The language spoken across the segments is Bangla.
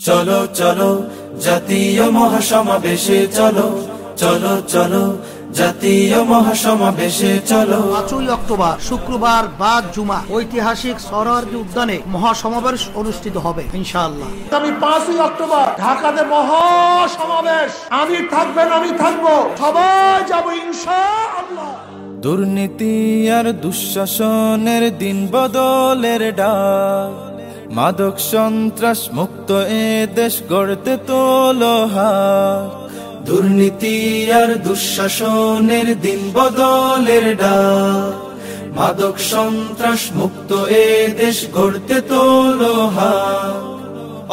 চলো চলো জাতীয় মহাসমাবেশে চলো। চলো চলো জাতীয় মহাসমাবেশে চলো। পাঁচই অক্টোবর শুক্রবার বাদ জুমা ঐতিহাসিক উদ্যানে মহাসমাবেশ অনুষ্ঠিত হবে ইনশাআল্লাহ। আমি পাঁচই অক্টোবর ঢাকাতে মহা সমাবেশ আমি থাকবেন আমি থাকব। সবাই যাব দুর্নীতি আর দুঃশাসনের দিন বদলের ডাক। মাদক সন্ত্রাস মুক্ত এ দেশ গড়তে তোলো হাত। দুর্নীতি আর দুঃশাসনের দিন বদলের ডাক। মাদক সন্ত্রাস মুক্ত এ দেশ গড়তে তোলো হাত।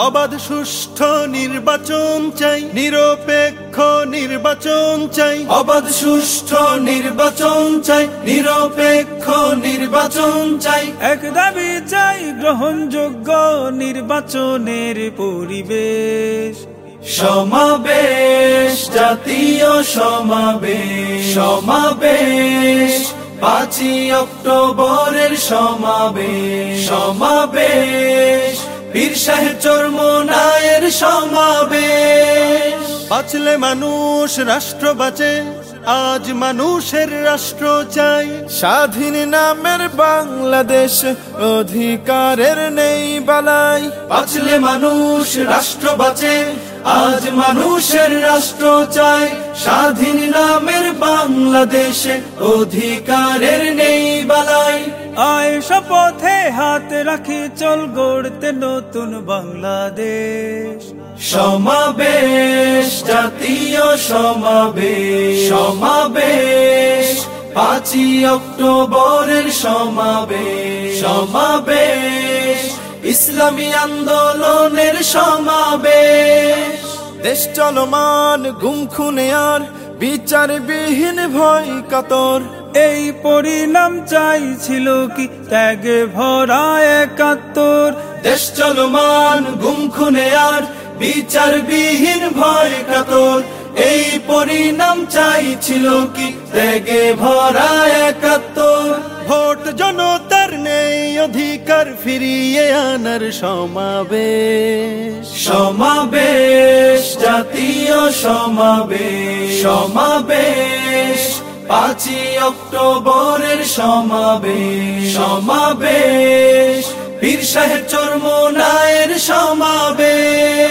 অবাধ সুষ্ঠু নির্বাচন চাই, নিরপেক্ষ নির্বাচন চাই। অবাধ সুষ্ঠু নির্বাচন চাই। নিরপেক্ষ নির্বাচন চাই। এক দাবি চাই গ্রহণযোগ্য নির্বাচনের পরিবেশ। সমাবেশ জাতীয় সমাবেশ। সমাবেশ পাঁচই অক্টোবরের সমাবেশ। সমাবেশ বীর সাহেব চর্মনায়ের সমাবেশ। বাঁচলে মানুষ রাষ্ট্র বাঁচে, আজ মানুষের রাষ্ট্র চাই। স্বাধীন নামের বাংলাদেশ, অধিকারের নেই বালাই। বাঁচলে মানুষ রাষ্ট্র বাঁচে, আজ মানুষের রাষ্ট্র চাই। স্বাধীন নামের বাংলাদেশে, অধিকারের নেই বালাই। আয় শপথে হাত রাখি চল গড়তে নতুন বাংলাদেশ। সমাবেশ জাতীয় সমাবেশ। সমাবেশ পাঁচই অক্টোবরের সমাবেশ। সমাবেশ ইসলামী আন্দোলনের সমাবেশ। দেশ চলমান গুম খুনে আর বিচারবিহীন ভয় কাতর। এই পরিণাম চাইছিল কি? ত্যাগে ভরা একাত্তর। দেশ চলমান গুম খুনে আর বিচারবিহীন ভয় কাতর। এই পরিণাম চাইছিল কি? ত্যাগে ভরা একাত্তর। ভোট জনতার নেই অধিকার ফিরিয়ে আনার সমাবেশ। সমাবেশ জাতীয় সমাবেশ। সমাবেশ। পাঁচই অক্টোবরের সমাবেশ। সমাবেশ। পীর সাহেব চর্মনায়ের সমাবেশ।